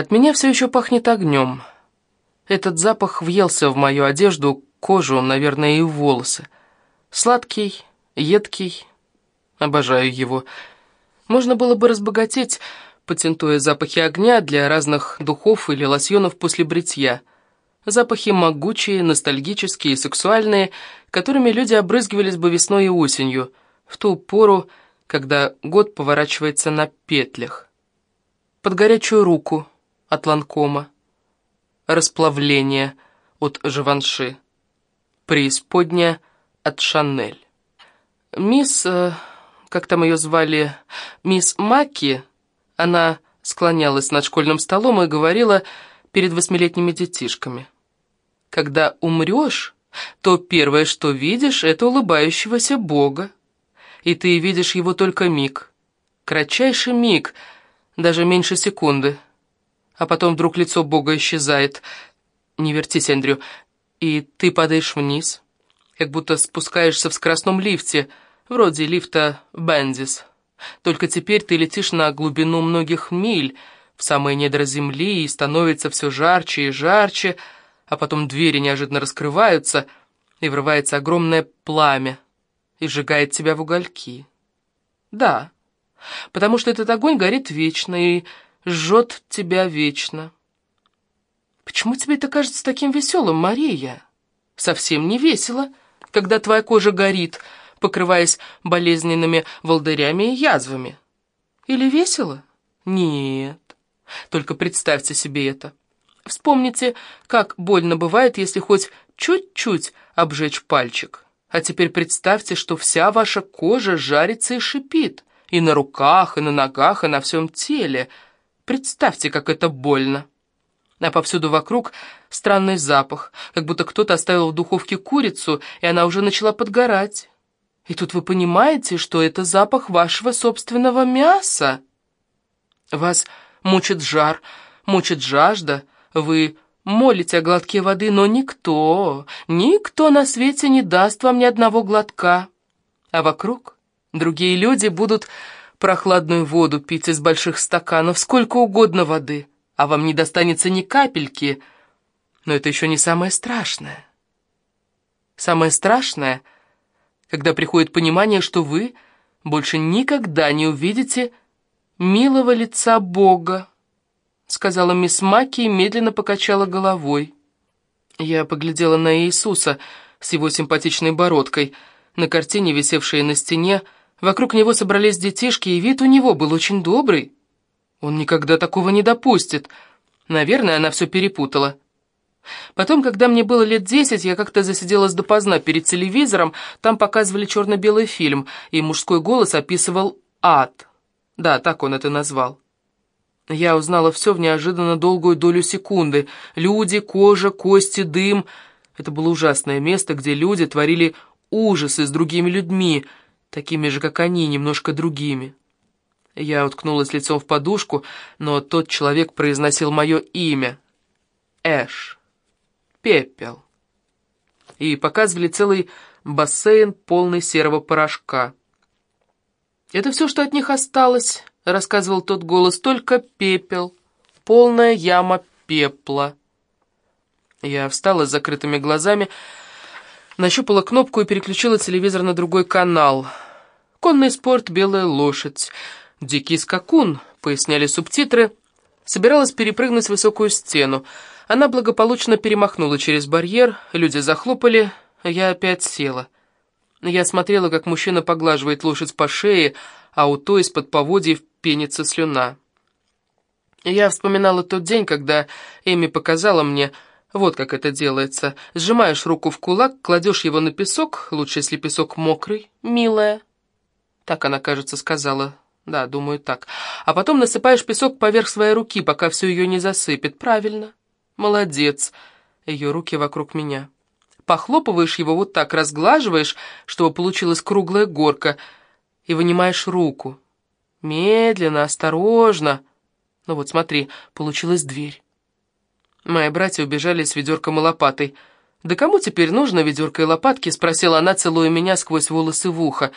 От меня все еще пахнет огнем. Этот запах въелся в мою одежду, кожу, наверное, и волосы. Сладкий, едкий. Обожаю его. Можно было бы разбогатеть, патентуя запахи огня для разных духов или лосьонов после бритья. Запахи могучие, ностальгические, сексуальные, которыми люди обрызгивались бы весной и осенью, в ту пору, когда год поворачивается на петлях. Под горячую руку от Ланкома, расплавление от Живанши, преисподняя от Шанель. Мисс, э, как там ее звали, мисс Маки, она склонялась над школьным столом и говорила перед восьмилетними детишками. «Когда умрешь, то первое, что видишь, это улыбающегося Бога и ты видишь его только миг. Кратчайший миг, даже меньше секунды. А потом вдруг лицо Бога исчезает. Не вертись, Эндрю. И ты падаешь вниз, как будто спускаешься в скоростном лифте, вроде лифта Бендис. Только теперь ты летишь на глубину многих миль, в самые недра земли, и становится все жарче и жарче, а потом двери неожиданно раскрываются, и врывается огромное пламя, и сжигает тебя в угольки. Да, потому что этот огонь горит вечно и жжет тебя вечно. Почему тебе это кажется таким веселым, Мария? Совсем не весело, когда твоя кожа горит, покрываясь болезненными волдырями и язвами. Или весело? Нет. Только представьте себе это. Вспомните, как больно бывает, если хоть чуть-чуть обжечь пальчик. А теперь представьте, что вся ваша кожа жарится и шипит. И на руках, и на ногах, и на всем теле. Представьте, как это больно. А повсюду вокруг странный запах, как будто кто-то оставил в духовке курицу, и она уже начала подгорать. И тут вы понимаете, что это запах вашего собственного мяса. Вас мучит жар, мучит жажда, вы молите о глотке воды, но никто, никто на свете не даст вам ни одного глотка. А вокруг другие люди будут прохладную воду пить из больших стаканов, сколько угодно воды, а вам не достанется ни капельки. Но это еще не самое страшное. Самое страшное, когда приходит понимание, что вы больше никогда не увидите милого лица Бога сказала мисс Маки и медленно покачала головой. Я поглядела на Иисуса с его симпатичной бородкой. На картине, висевшей на стене, вокруг него собрались детишки, и вид у него был очень добрый. Он никогда такого не допустит. Наверное, она все перепутала. Потом, когда мне было лет десять, я как-то засиделась допоздна перед телевизором, там показывали черно-белый фильм, и мужской голос описывал ад. Да, так он это назвал. Я узнала все в неожиданно долгую долю секунды. Люди, кожа, кости, дым. Это было ужасное место, где люди творили ужасы с другими людьми, такими же, как они, немножко другими. Я уткнулась лицом в подушку, но тот человек произносил мое имя. Эш. Пепел. И показывали целый бассейн, полный серого порошка. Это все, что от них осталось, — рассказывал тот голос, — только пепел, полная яма пепла. Я встала с закрытыми глазами, нащупала кнопку и переключила телевизор на другой канал. «Конный спорт, белая лошадь». «Дикий скакун», — поясняли субтитры, собиралась перепрыгнуть высокую стену. Она благополучно перемахнула через барьер, люди захлопали, я опять села. Я смотрела, как мужчина поглаживает лошадь по шее, а у той из-под поводьев пенится слюна. Я вспоминала тот день, когда Эми показала мне, вот как это делается. Сжимаешь руку в кулак, кладешь его на песок, лучше, если песок мокрый, милая. Так она, кажется, сказала. Да, думаю, так. А потом насыпаешь песок поверх своей руки, пока все ее не засыпет. Правильно. Молодец. Ее руки вокруг меня. Похлопываешь его вот так, разглаживаешь, чтобы получилась круглая горка, и вынимаешь руку. Медленно, осторожно. Ну вот, смотри, получилась дверь. Мои братья убежали с ведерком и лопатой. «Да кому теперь нужно ведерко и лопатки?» — спросила она, целуя меня сквозь волосы в ухо.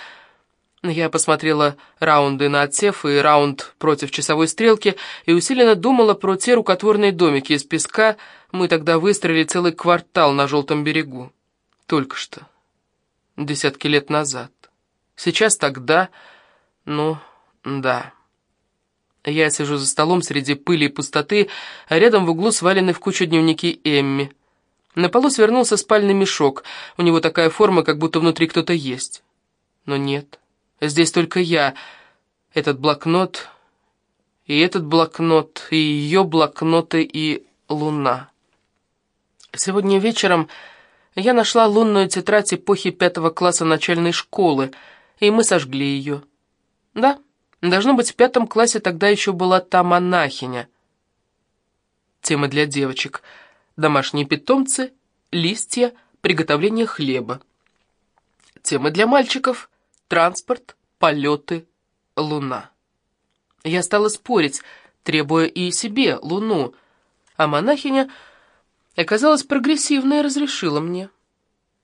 Я посмотрела раунды на отсев и раунд против часовой стрелки и усиленно думала про те рукотворные домики из песка. Мы тогда выстроили целый квартал на желтом берегу. Только что. Десятки лет назад. Сейчас тогда... Ну, да. Я сижу за столом среди пыли и пустоты, а рядом в углу свалены в кучу дневники Эмми. На полу свернулся спальный мешок. У него такая форма, как будто внутри кто-то есть. Но нет. Здесь только я, этот блокнот, и этот блокнот, и ее блокноты, и луна. Сегодня вечером я нашла лунную тетрадь эпохи пятого класса начальной школы, и мы сожгли ее. Да, должно быть, в пятом классе тогда еще была та монахиня. Тема для девочек. Домашние питомцы, листья, приготовление хлеба. Темы для мальчиков транспорт, полеты, луна. Я стала спорить, требуя и себе луну, а монахиня оказалась прогрессивной и разрешила мне.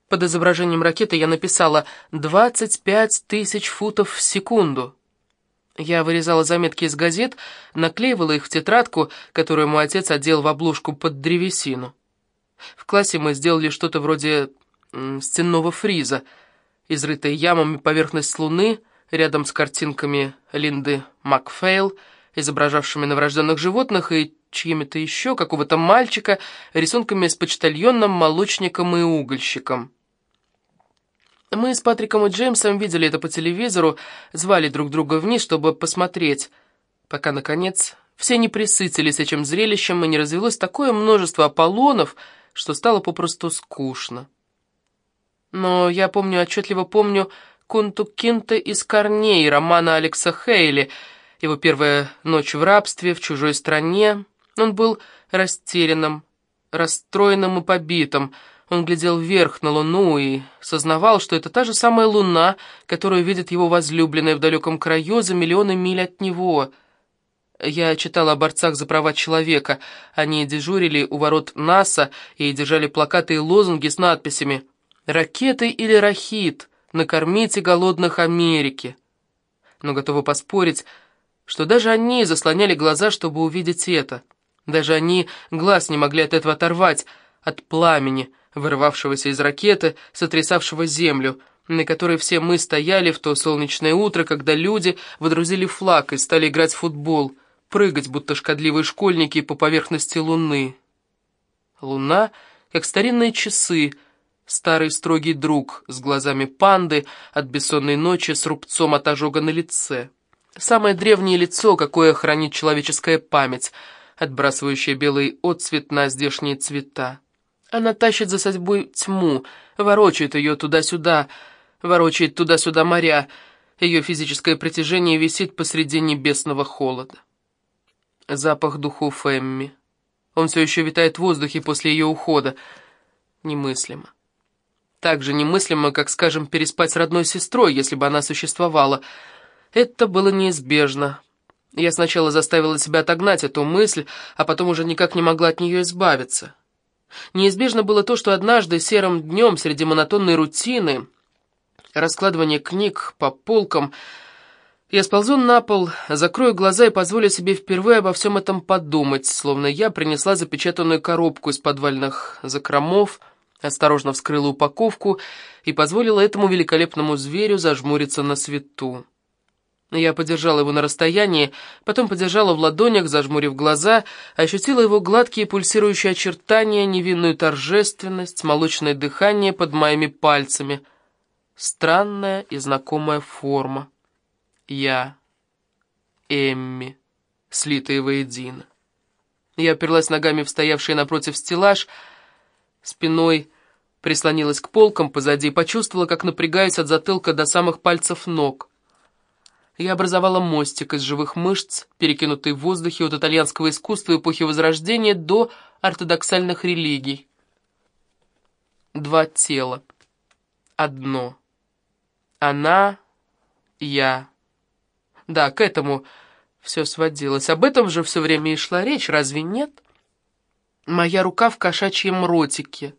Под изображением ракеты я написала «25 тысяч футов в секунду». Я вырезала заметки из газет, наклеивала их в тетрадку, которую мой отец одел в обложку под древесину. В классе мы сделали что-то вроде стенного фриза — изрытая ямами поверхность Луны, рядом с картинками Линды Макфейл, изображавшими новорожденных животных, и чьими-то еще, какого-то мальчика, рисунками с почтальоном, молочником и угольщиком. Мы с Патриком и Джеймсом видели это по телевизору, звали друг друга вниз, чтобы посмотреть, пока, наконец, все не присытились этим зрелищем и не развелось такое множество Аполлонов, что стало попросту скучно. Но я помню, отчетливо помню Кунту Кинта из «Корней» романа Алекса Хейли, его первая ночь в рабстве, в чужой стране. Он был растерянным, расстроенным и побитым. Он глядел вверх на луну и сознавал, что это та же самая луна, которую видит его возлюбленная в далеком краю за миллионы миль от него. Я читала о борцах за права человека. Они дежурили у ворот НАСА и держали плакаты и лозунги с надписями Ракеты или рахит, накормите голодных Америки. Но готовы поспорить, что даже они заслоняли глаза, чтобы увидеть это. Даже они глаз не могли от этого оторвать, от пламени, вырывавшегося из ракеты, сотрясавшего землю, на которой все мы стояли в то солнечное утро, когда люди водрузили флаг и стали играть в футбол, прыгать, будто шкодливые школьники, по поверхности луны. Луна, как старинные часы, старый строгий друг с глазами панды от бессонной ночи с рубцом от ожога на лице. Самое древнее лицо, какое хранит человеческая память, отбрасывающее белый отцвет на здешние цвета. Она тащит за собой тьму, ворочает ее туда-сюда, ворочает туда-сюда моря. Ее физическое притяжение висит посреди небесного холода. Запах духов Эмми. Он все еще витает в воздухе после ее ухода. Немыслимо так же немыслимо, как, скажем, переспать с родной сестрой, если бы она существовала. Это было неизбежно. Я сначала заставила себя отогнать эту мысль, а потом уже никак не могла от нее избавиться. Неизбежно было то, что однажды серым днем среди монотонной рутины, раскладывания книг по полкам, я сползу на пол, закрою глаза и позволю себе впервые обо всем этом подумать, словно я принесла запечатанную коробку из подвальных закромов, осторожно вскрыла упаковку и позволила этому великолепному зверю зажмуриться на свету. Я подержала его на расстоянии, потом подержала в ладонях, зажмурив глаза, ощутила его гладкие пульсирующие очертания, невинную торжественность, молочное дыхание под моими пальцами. Странная и знакомая форма. Я. Эмми, слитые воедино. Я оперлась ногами в стоявший напротив стеллаж, Спиной прислонилась к полкам позади и почувствовала, как напрягаюсь от затылка до самых пальцев ног. Я образовала мостик из живых мышц, перекинутый в воздухе от итальянского искусства эпохи Возрождения до ортодоксальных религий. Два тела. Одно. Она, я. Да, к этому все сводилось. Об этом же все время и шла речь, разве нет? — Моя рука в кошачьем ротике.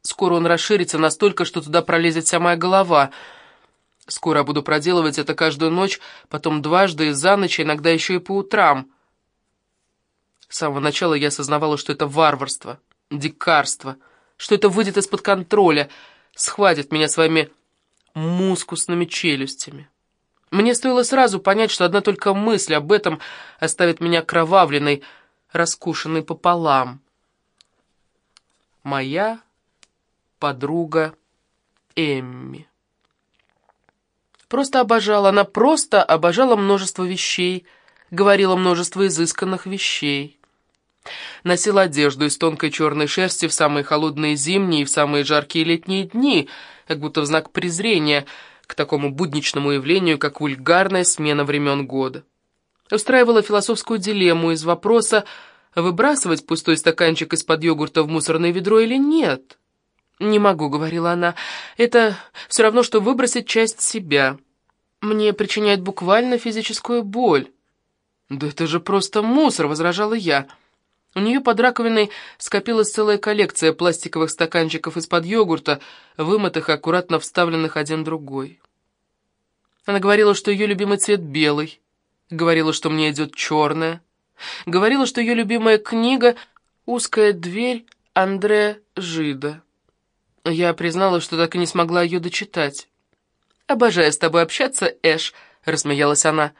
Скоро он расширится настолько, что туда пролезет вся моя голова. Скоро буду проделывать это каждую ночь, потом дважды, за ночь, иногда еще и по утрам. С самого начала я осознавала, что это варварство, дикарство, что это выйдет из-под контроля, схватит меня своими мускусными челюстями. Мне стоило сразу понять, что одна только мысль об этом оставит меня кровавленной, раскушенной пополам. Моя подруга Эмми. Просто обожала, она просто обожала множество вещей, говорила множество изысканных вещей. Носила одежду из тонкой черной шерсти в самые холодные зимние и в самые жаркие летние дни, как будто в знак презрения к такому будничному явлению, как вульгарная смена времен года. Устраивала философскую дилемму из вопроса, выбрасывать пустой стаканчик из-под йогурта в мусорное ведро или нет. «Не могу», — говорила она, — «это все равно, что выбросить часть себя. Мне причиняет буквально физическую боль». «Да это же просто мусор», — возражала я. У нее под раковиной скопилась целая коллекция пластиковых стаканчиков из-под йогурта, вымытых и аккуратно вставленных один другой. Она говорила, что ее любимый цвет белый, говорила, что мне идет черное, говорила, что ее любимая книга «Узкая дверь» Андре Жида. Я признала, что так и не смогла ее дочитать. «Обожаю с тобой общаться, Эш», — рассмеялась она.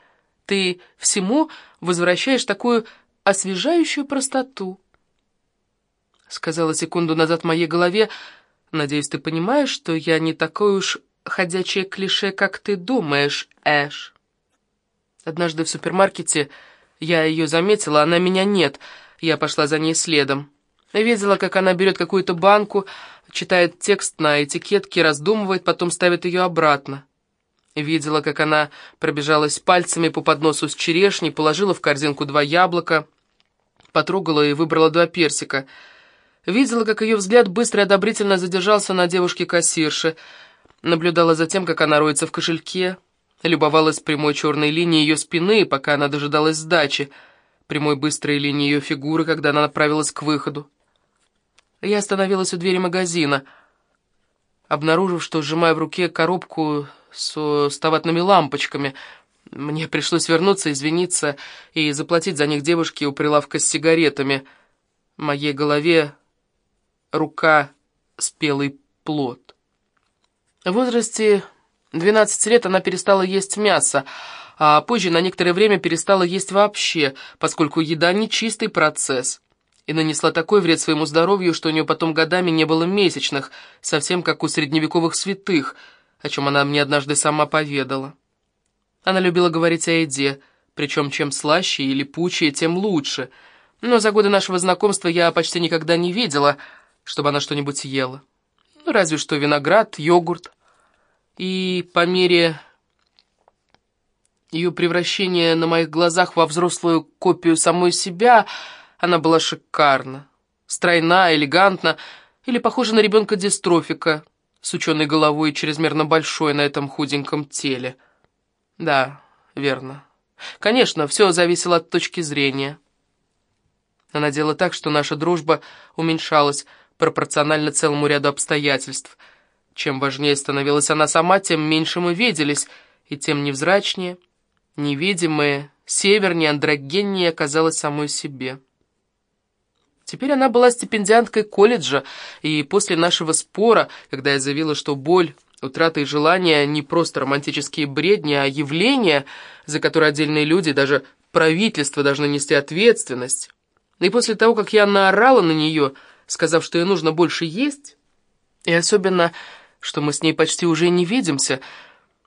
«Ты всему возвращаешь такую освежающую простоту. Сказала секунду назад в моей голове, «Надеюсь, ты понимаешь, что я не такой уж ходячее клише, как ты думаешь, Эш». Однажды в супермаркете я ее заметила, она меня нет. Я пошла за ней следом. Видела, как она берет какую-то банку, читает текст на этикетке, раздумывает, потом ставит ее обратно. Видела, как она пробежалась пальцами по подносу с черешней, положила в корзинку два яблока, потрогала и выбрала два персика. Видела, как ее взгляд быстро и одобрительно задержался на девушке-кассирше, наблюдала за тем, как она роется в кошельке, любовалась прямой черной линией ее спины, пока она дожидалась сдачи, прямой быстрой линией ее фигуры, когда она направилась к выходу. Я остановилась у двери магазина, обнаружив, что сжимаю в руке коробку с, с таватными лампочками — мне пришлось вернуться, извиниться и заплатить за них девушке у прилавка с сигаретами. В моей голове рука спелый плод. В возрасте 12 лет она перестала есть мясо, а позже на некоторое время перестала есть вообще, поскольку еда не чистый процесс, и нанесла такой вред своему здоровью, что у нее потом годами не было месячных, совсем как у средневековых святых, о чем она мне однажды сама поведала. Она любила говорить о еде, причем чем слаще или пучее, тем лучше. Но за годы нашего знакомства я почти никогда не видела, чтобы она что-нибудь ела. Ну, разве что виноград, йогурт. И по мере ее превращения на моих глазах во взрослую копию самой себя, она была шикарна. Стройна, элегантна, или похожа на ребенка-дистрофика, с ученой головой и чрезмерно большой на этом худеньком теле. Да, верно. Конечно, все зависело от точки зрения. Она делала так, что наша дружба уменьшалась пропорционально целому ряду обстоятельств. Чем важнее становилась она сама, тем меньше мы виделись, и тем невзрачнее, невидимое, севернее, андрогеннее оказалась самой себе. Теперь она была стипендианткой колледжа, и после нашего спора, когда я заявила, что боль Утрата и желание не просто романтические бредни, а явления, за которые отдельные люди, даже правительство должны нести ответственность. И после того, как я наорала на нее, сказав, что ей нужно больше есть, и особенно, что мы с ней почти уже не видимся,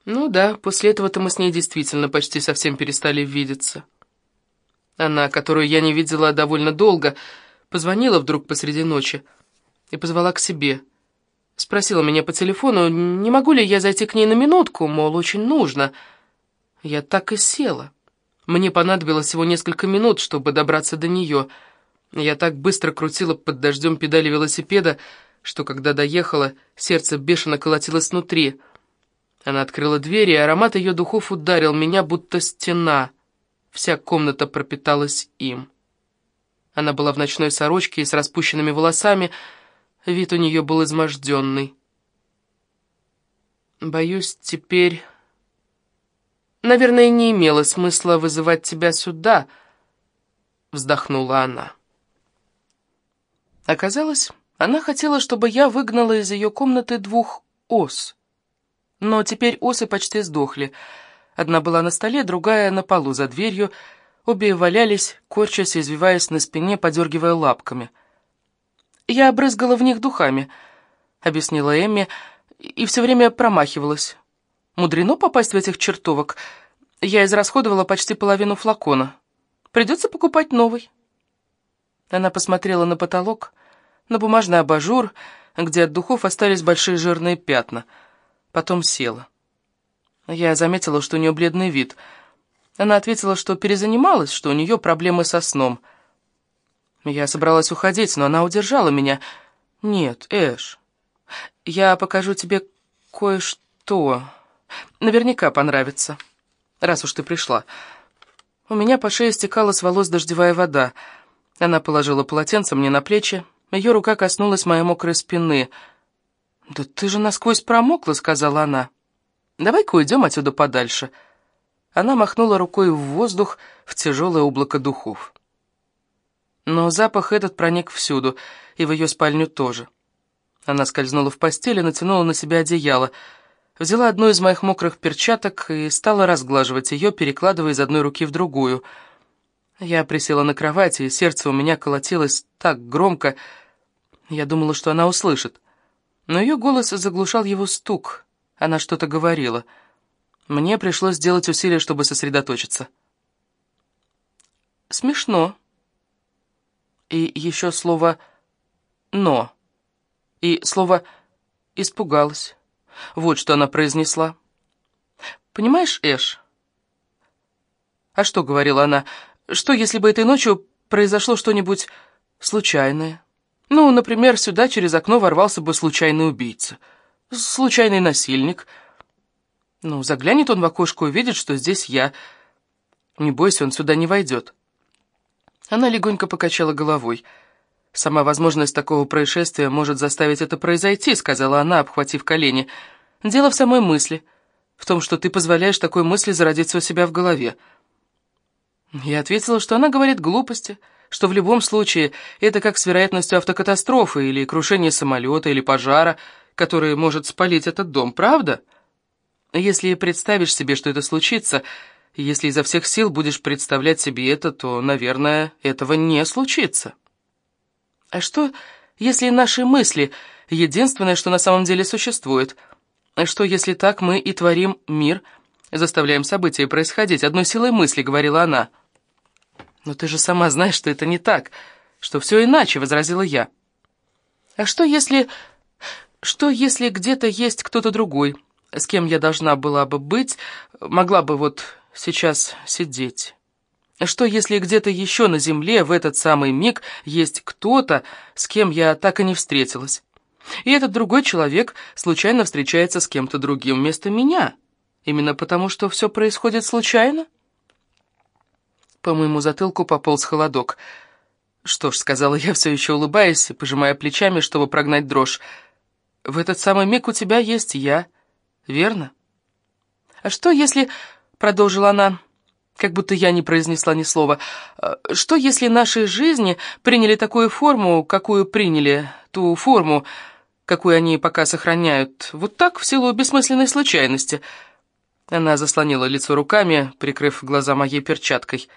ну да, после этого-то мы с ней действительно почти совсем перестали видеться. Она, которую я не видела довольно долго, позвонила вдруг посреди ночи и позвала к себе — Спросила меня по телефону, не могу ли я зайти к ней на минутку, мол, очень нужно. Я так и села. Мне понадобилось всего несколько минут, чтобы добраться до нее. Я так быстро крутила под дождем педали велосипеда, что когда доехала, сердце бешено колотилось внутри. Она открыла дверь, и аромат ее духов ударил меня, будто стена. Вся комната пропиталась им. Она была в ночной сорочке и с распущенными волосами, Вид у нее был изможденный. Боюсь, теперь... Наверное, не имело смысла вызывать тебя сюда, вздохнула она. Оказалось, она хотела, чтобы я выгнала из ее комнаты двух ос. Но теперь осы почти сдохли. Одна была на столе, другая на полу за дверью. Обе валялись, корчась извиваясь на спине, подергивая лапками. «Я обрызгала в них духами», — объяснила Эмми, и все время промахивалась. Мудрено попасть в этих чертовок. Я израсходовала почти половину флакона. Придется покупать новый. Она посмотрела на потолок, на бумажный абажур, где от духов остались большие жирные пятна. Потом села. Я заметила, что у нее бледный вид. Она ответила, что перезанималась, что у нее проблемы со сном. Я собралась уходить, но она удержала меня. «Нет, Эш, я покажу тебе кое-что. Наверняка понравится, раз уж ты пришла». У меня по шее стекала с волос дождевая вода. Она положила полотенце мне на плечи. Ее рука коснулась моей мокрой спины. «Да ты же насквозь промокла», — сказала она. Давай-ка уйдем отсюда подальше». Она махнула рукой в воздух, в тяжелое облако духов. Но запах этот проник всюду, и в ее спальню тоже. Она скользнула в постель и натянула на себя одеяло, взяла одну из моих мокрых перчаток и стала разглаживать ее, перекладывая из одной руки в другую. Я присела на кровати, и сердце у меня колотилось так громко, я думала, что она услышит. Но ее голос заглушал его стук — она что-то говорила. Мне пришлось сделать усилие, чтобы сосредоточиться. Смешно. И еще слово «но». И слово «испугалась». Вот что она произнесла. «Понимаешь, Эш?» «А что?» — говорила она. «Что, если бы этой ночью произошло что-нибудь случайное? Ну, например, сюда через окно ворвался бы случайный убийца» случайный насильник. Ну, заглянет он в окошко и увидит, что здесь я. Не бойся, он сюда не войдет. Она легонько покачала головой. «Сама возможность такого происшествия может заставить это произойти», — сказала она, обхватив колени. «Дело в самой мысли, в том, что ты позволяешь такой мысли зародиться у себя в голове». Я ответила, что она говорит глупости, что в любом случае это как с вероятностью автокатастрофы или крушения самолета или пожара — который может спалить этот дом, правда? Если представишь себе, что это случится, если изо всех сил будешь представлять себе это, то, наверное, этого не случится. А что, если наши мысли — единственное, что на самом деле существует? А что, если так мы и творим мир, заставляем события происходить одной силой мысли, говорила она. Но ты же сама знаешь, что это не так, что все иначе, возразила я. А что, если что, если где-то есть кто-то другой, с кем я должна была бы быть, могла бы вот сейчас сидеть? Что, если где-то еще на земле в этот самый миг есть кто-то, с кем я так и не встретилась? И этот другой человек случайно встречается с кем-то другим вместо меня? Именно потому, что все происходит случайно? По моему затылку пополз холодок. «Что ж», — сказала я, все еще улыбаясь, пожимая плечами, чтобы прогнать дрожь, — в этот самый миг у тебя есть я, верно? А что если, продолжила она, как будто я не произнесла ни слова, «А что если наши жизни приняли такую форму, какую приняли, ту форму, какую они пока сохраняют, вот так, в силу бессмысленной случайности? Она заслонила лицо руками, прикрыв глаза моей перчаткой.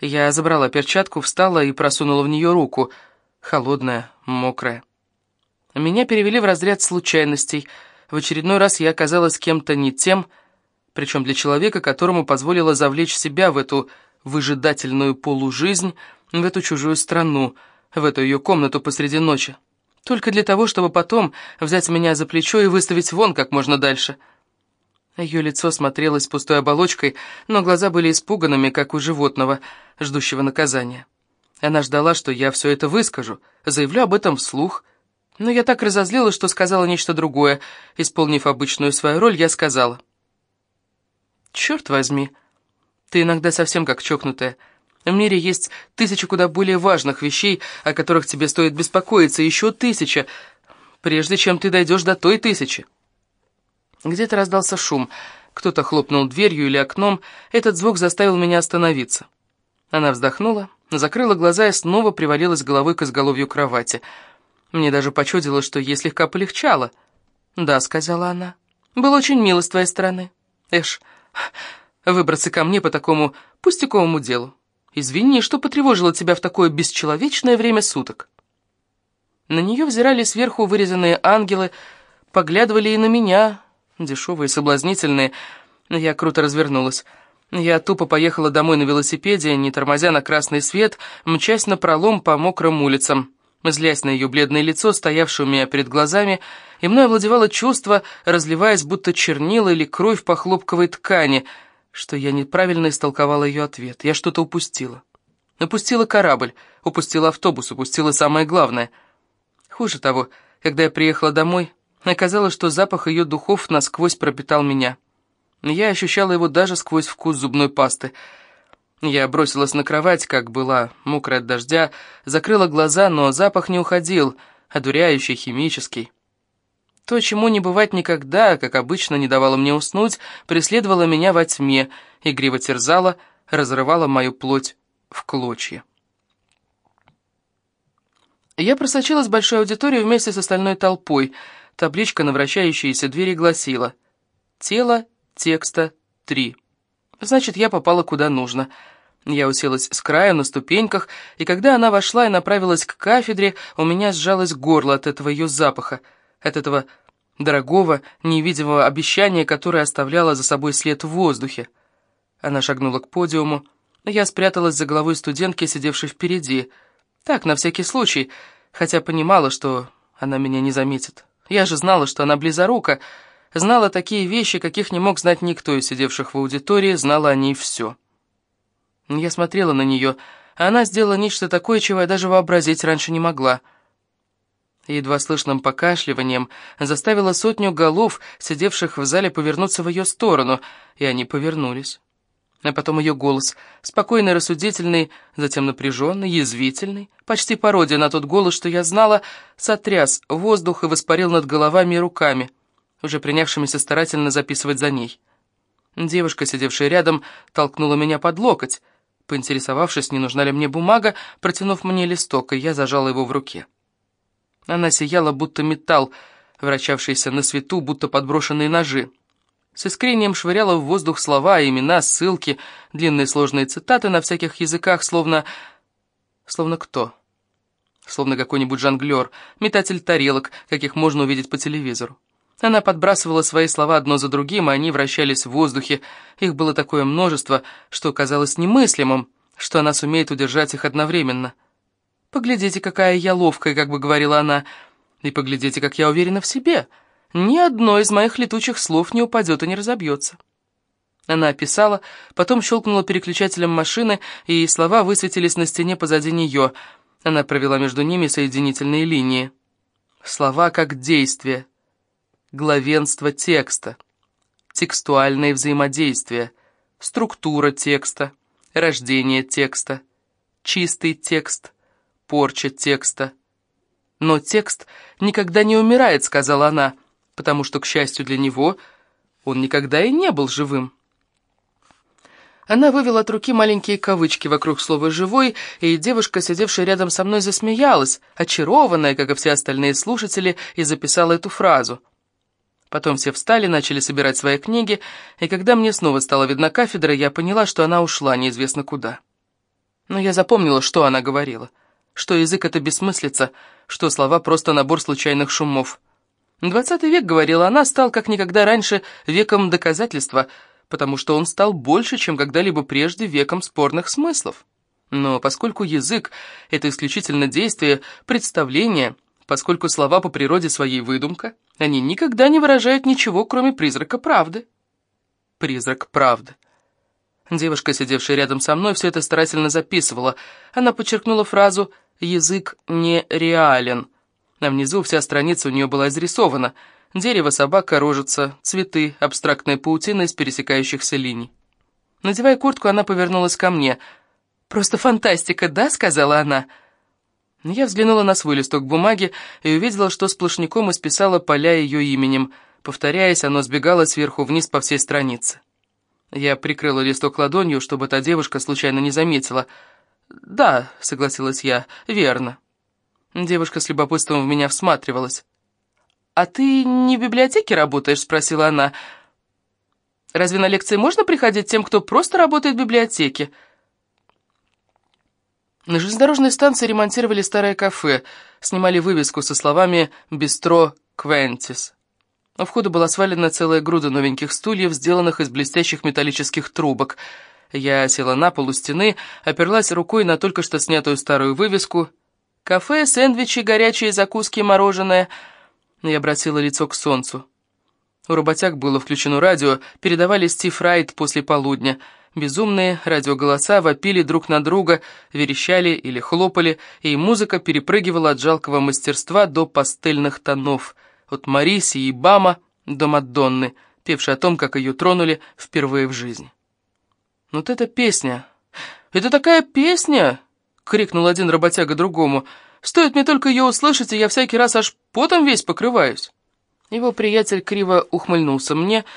Я забрала перчатку, встала и просунула в нее руку, холодная, мокрая. Меня перевели в разряд случайностей. В очередной раз я оказалась кем-то не тем, причем для человека, которому позволила завлечь себя в эту выжидательную полужизнь, в эту чужую страну, в эту ее комнату посреди ночи. Только для того, чтобы потом взять меня за плечо и выставить вон как можно дальше. Ее лицо смотрелось пустой оболочкой, но глаза были испуганными, как у животного, ждущего наказания. Она ждала, что я все это выскажу, заявлю об этом вслух — но я так разозлилась, что сказала нечто другое. Исполнив обычную свою роль, я сказала. «Черт возьми, ты иногда совсем как чокнутая. В мире есть тысяча куда более важных вещей, о которых тебе стоит беспокоиться, еще тысяча, прежде чем ты дойдешь до той тысячи». Где-то раздался шум. Кто-то хлопнул дверью или окном. Этот звук заставил меня остановиться. Она вздохнула, закрыла глаза и снова привалилась головой к изголовью кровати. Мне даже почудилось, что ей слегка полегчало. «Да», — сказала она, — «было очень мило с твоей стороны. Эш, выбраться ко мне по такому пустяковому делу. Извини, что потревожила тебя в такое бесчеловечное время суток». На нее взирали сверху вырезанные ангелы, поглядывали и на меня, дешевые, соблазнительные. Я круто развернулась. Я тупо поехала домой на велосипеде, не тормозя на красный свет, мчась на пролом по мокрым улицам. Злясь на ее бледное лицо, стоявшее у меня перед глазами, и мной овладевало чувство, разливаясь будто чернила или кровь по хлопковой ткани, что я неправильно истолковала ее ответ. Я что-то упустила. Упустила корабль, упустила автобус, упустила самое главное. Хуже того, когда я приехала домой, оказалось, что запах ее духов насквозь пропитал меня. Я ощущала его даже сквозь вкус зубной пасты. Я бросилась на кровать, как была, мокрая от дождя, закрыла глаза, но запах не уходил, одуряющий, химический. То, чему не бывать никогда, как обычно не давало мне уснуть, преследовало меня во тьме, игриво терзало, разрывало мою плоть в клочья. Я просочилась в большую аудиторию вместе с остальной толпой. Табличка на вращающиеся двери гласила «Тело текста 3. Значит, я попала куда нужно. Я уселась с краю на ступеньках, и когда она вошла и направилась к кафедре, у меня сжалось горло от этого ее запаха, от этого дорогого, невидимого обещания, которое оставляло за собой след в воздухе. Она шагнула к подиуму. Я спряталась за головой студентки, сидевшей впереди. Так, на всякий случай, хотя понимала, что она меня не заметит. Я же знала, что она близорука, знала такие вещи, каких не мог знать никто из сидевших в аудитории, знала о ней все. Я смотрела на нее, а она сделала нечто такое, чего я даже вообразить раньше не могла. Едва слышным покашливанием заставила сотню голов, сидевших в зале, повернуться в ее сторону, и они повернулись. А потом ее голос, спокойный, рассудительный, затем напряженный, язвительный, почти пародия на тот голос, что я знала, сотряс воздух и воспарил над головами и руками — уже принявшимися старательно записывать за ней. Девушка, сидевшая рядом, толкнула меня под локоть, поинтересовавшись, не нужна ли мне бумага, протянув мне листок, и я зажала его в руке. Она сияла, будто металл, вращавшийся на свету, будто подброшенные ножи. С искрением швыряла в воздух слова, имена, ссылки, длинные сложные цитаты на всяких языках, словно... Словно кто? Словно какой-нибудь жонглер, метатель тарелок, каких можно увидеть по телевизору. Она подбрасывала свои слова одно за другим, и они вращались в воздухе. Их было такое множество, что казалось немыслимым, что она сумеет удержать их одновременно. «Поглядите, какая я ловкая», — как бы говорила она, — «и поглядите, как я уверена в себе. Ни одно из моих летучих слов не упадет и не разобьется». Она описала, потом щелкнула переключателем машины, и слова высветились на стене позади нее. Она провела между ними соединительные линии. Слова как действие — главенство текста, текстуальное взаимодействие, структура текста, рождение текста, чистый текст, порча текста. Но текст никогда не умирает, сказала она, потому что, к счастью для него, он никогда и не был живым. Она вывела от руки маленькие кавычки вокруг слова «живой», и девушка, сидевшая рядом со мной, засмеялась, очарованная, как и все остальные слушатели, и записала эту фразу — Потом все встали, начали собирать свои книги, и когда мне снова стала видна кафедра, я поняла, что она ушла неизвестно куда. Но я запомнила, что она говорила, что язык — это бессмыслица, что слова — просто набор случайных шумов. Двадцатый век, говорила она, стал как никогда раньше веком доказательства, потому что он стал больше, чем когда-либо прежде веком спорных смыслов. Но поскольку язык — это исключительно действие, представление — поскольку слова по природе своей выдумка, они никогда не выражают ничего, кроме призрака правды. Призрак правды. Девушка, сидевшая рядом со мной, все это старательно записывала. Она подчеркнула фразу «язык нереален». А внизу вся страница у нее была изрисована. Дерево, собака, рожица, цветы, абстрактная паутина из пересекающихся линий. Надевая куртку, она повернулась ко мне. «Просто фантастика, да?» — сказала она. «Да». Я взглянула на свой листок бумаги и увидела, что сплошняком исписала поля ее именем, Повторяясь, оно сбегало сверху вниз по всей странице. Я прикрыла листок ладонью, чтобы та девушка случайно не заметила. «Да», — согласилась я, — «верно». Девушка с любопытством в меня всматривалась. «А ты не в библиотеке работаешь?» — спросила она. «Разве на лекции можно приходить тем, кто просто работает в библиотеке?» На железнодорожной станции ремонтировали старое кафе, снимали вывеску со словами «Бистро Квентис». У входа была свалена целая груда новеньких стульев, сделанных из блестящих металлических трубок. Я села на полу стены, оперлась рукой на только что снятую старую вывеску. «Кафе, сэндвичи, горячие закуски, мороженое». Я обратила лицо к солнцу. У работяг было включено радио, передавали Стив Райт после полудня — Безумные радиоголоса вопили друг на друга, верещали или хлопали, и музыка перепрыгивала от жалкого мастерства до пастельных тонов, от Мариси и Бама до Мадонны, певшей о том, как ее тронули впервые в жизни. «Вот эта песня! Это такая песня!» — крикнул один работяга другому. «Стоит мне только ее услышать, и я всякий раз аж потом весь покрываюсь!» Его приятель криво ухмыльнулся мне —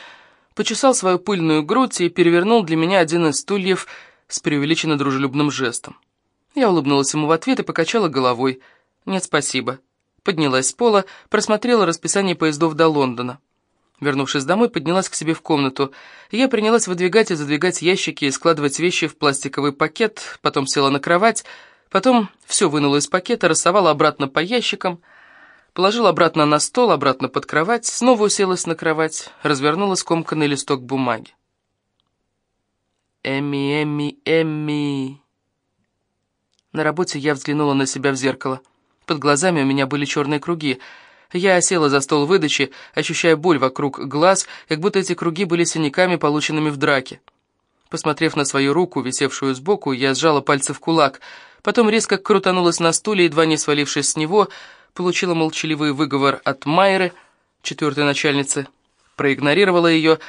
почесал свою пыльную грудь и перевернул для меня один из стульев с преувеличенно дружелюбным жестом. Я улыбнулась ему в ответ и покачала головой. «Нет, спасибо». Поднялась с пола, просмотрела расписание поездов до Лондона. Вернувшись домой, поднялась к себе в комнату. Я принялась выдвигать и задвигать ящики и складывать вещи в пластиковый пакет, потом села на кровать, потом все вынула из пакета, рассовала обратно по ящикам — Положила обратно на стол, обратно под кровать, снова уселась на кровать, развернула скомканный листок бумаги. «Эмми, Эмми, Эмми...» На работе я взглянула на себя в зеркало. Под глазами у меня были черные круги. Я села за стол выдачи, ощущая боль вокруг глаз, как будто эти круги были синяками, полученными в драке. Посмотрев на свою руку, висевшую сбоку, я сжала пальцы в кулак, потом резко крутанулась на стуле, едва не свалившись с него, получила молчаливый выговор от Майры, четвертой начальницы, проигнорировала ее,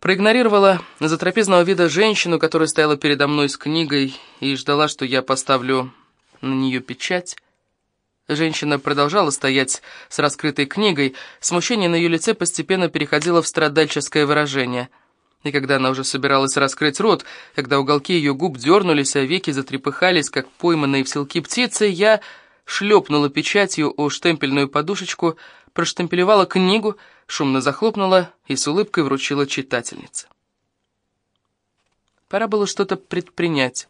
проигнорировала затрапезного вида женщину, которая стояла передо мной с книгой и ждала, что я поставлю на нее печать. Женщина продолжала стоять с раскрытой книгой, смущение на ее лице постепенно переходило в страдальческое выражение. И когда она уже собиралась раскрыть рот, когда уголки ее губ дернулись, а веки затрепыхались, как пойманные в селки птицы, я шлепнула печатью о штемпельную подушечку, проштемпелевала книгу, шумно захлопнула и с улыбкой вручила читательнице. Пора было что-то предпринять.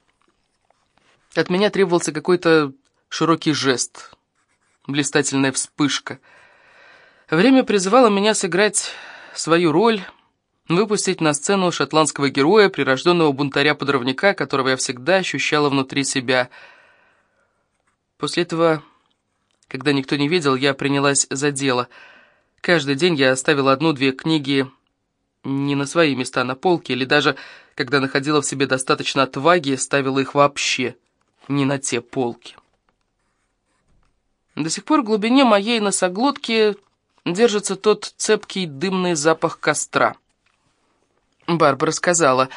От меня требовался какой-то широкий жест, блистательная вспышка. Время призывало меня сыграть свою роль, выпустить на сцену шотландского героя, прирожденного бунтаря-подрывника, которого я всегда ощущала внутри себя — После этого, когда никто не видел, я принялась за дело. Каждый день я оставила одну-две книги не на свои места на полке, или даже, когда находила в себе достаточно отваги, ставила их вообще не на те полки. До сих пор в глубине моей носоглотки держится тот цепкий дымный запах костра. Барбара сказала,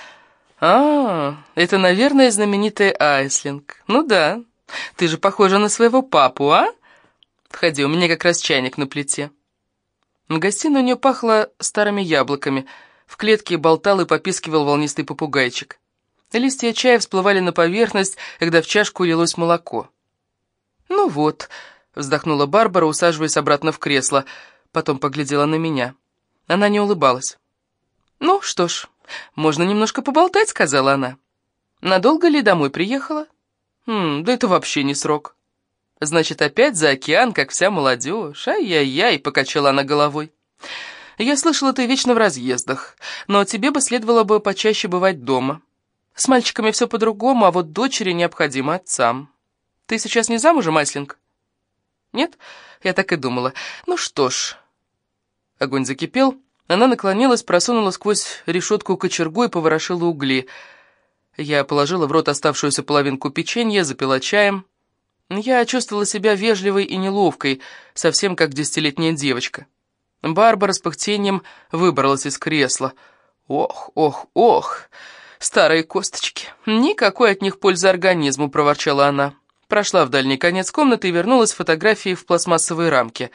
«А, это, наверное, знаменитая Айслинг. Ну да, ты же похожа на своего папу, а? Входи, у меня как раз чайник на плите. В гостиной у нее пахло старыми яблоками. В клетке болтал и попискивал волнистый попугайчик. Листья чая всплывали на поверхность, когда в чашку лилось молоко. «Ну вот», — вздохнула Барбара, усаживаясь обратно в кресло. Потом поглядела на меня. Она не улыбалась. «Ну что ж, можно немножко поболтать», — сказала она. «Надолго ли домой приехала?» Хм, да это вообще не срок. Значит, опять за океан, как вся молодежь. Ай-яй-яй, покачала она головой. Я слышала, ты вечно в разъездах, но тебе бы следовало бы почаще бывать дома. С мальчиками все по-другому, а вот дочери необходимо отцам. Ты сейчас не замужем, Айслинг? Нет? Я так и думала. Ну что ж... Огонь закипел, она наклонилась, просунула сквозь решетку кочергу и поворошила угли — я положила в рот оставшуюся половинку печенья, запила чаем. Я чувствовала себя вежливой и неловкой, совсем как десятилетняя девочка. Барбара с пыхтением выбралась из кресла. «Ох, ох, ох, старые косточки, никакой от них пользы организму», — проворчала она. Прошла в дальний конец комнаты и вернулась с фотографией в пластмассовой рамке.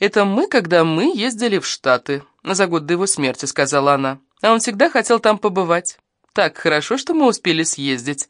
«Это мы, когда мы ездили в Штаты, за год до его смерти», — сказала она. «А он всегда хотел там побывать. Так хорошо, что мы успели съездить».